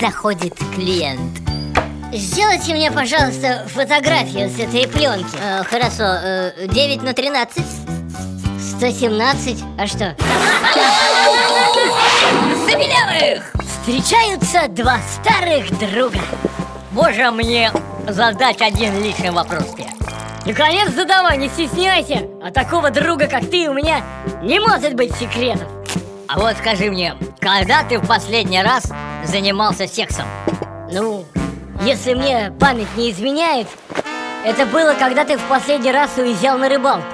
заходит клиент. Сделайте мне, пожалуйста, фотографию с этой пленки Э, хорошо, э, 9 на 13? 117, а что? Забелявых! Встречаются два старых друга Можно мне задать один личный вопрос тебе? Наконец задавай, не стесняйся А такого друга, как ты, у меня не может быть секретов А вот скажи мне, когда ты в последний раз занимался сексом? Ну, если мне память не изменяет Это было, когда ты в последний раз уезжал на рыбалку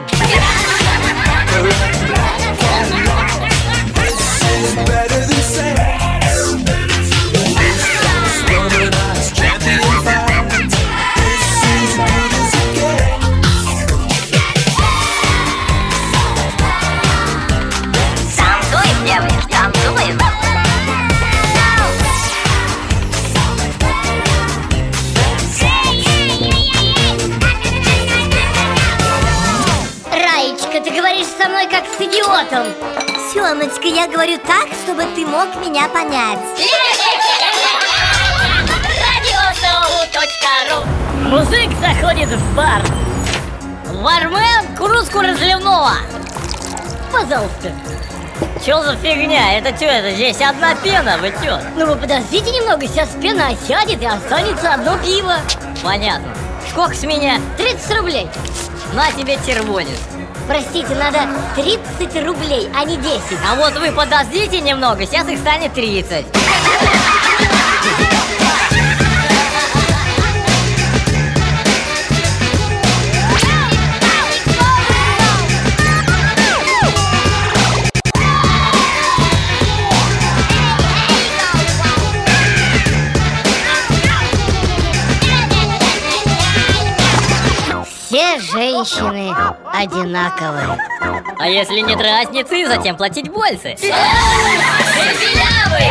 Раечка, ты говоришь со мной как с идиотом Семочка, я говорю так, чтобы ты мог меня понять Музык заходит в бар Бармен, кружку разливного! Пожалуйста Чё за фигня? Это чё это? Здесь одна пена, вы чё? Ну вы подождите немного, сейчас пена осядет и останется одно пиво Понятно. Сколько с меня? 30 рублей На тебе червонец. Простите, надо 30 рублей, а не 10 А вот вы подождите немного, сейчас их станет 30. Все женщины одинаковые А если нет разницы, зачем платить больше? Танцуем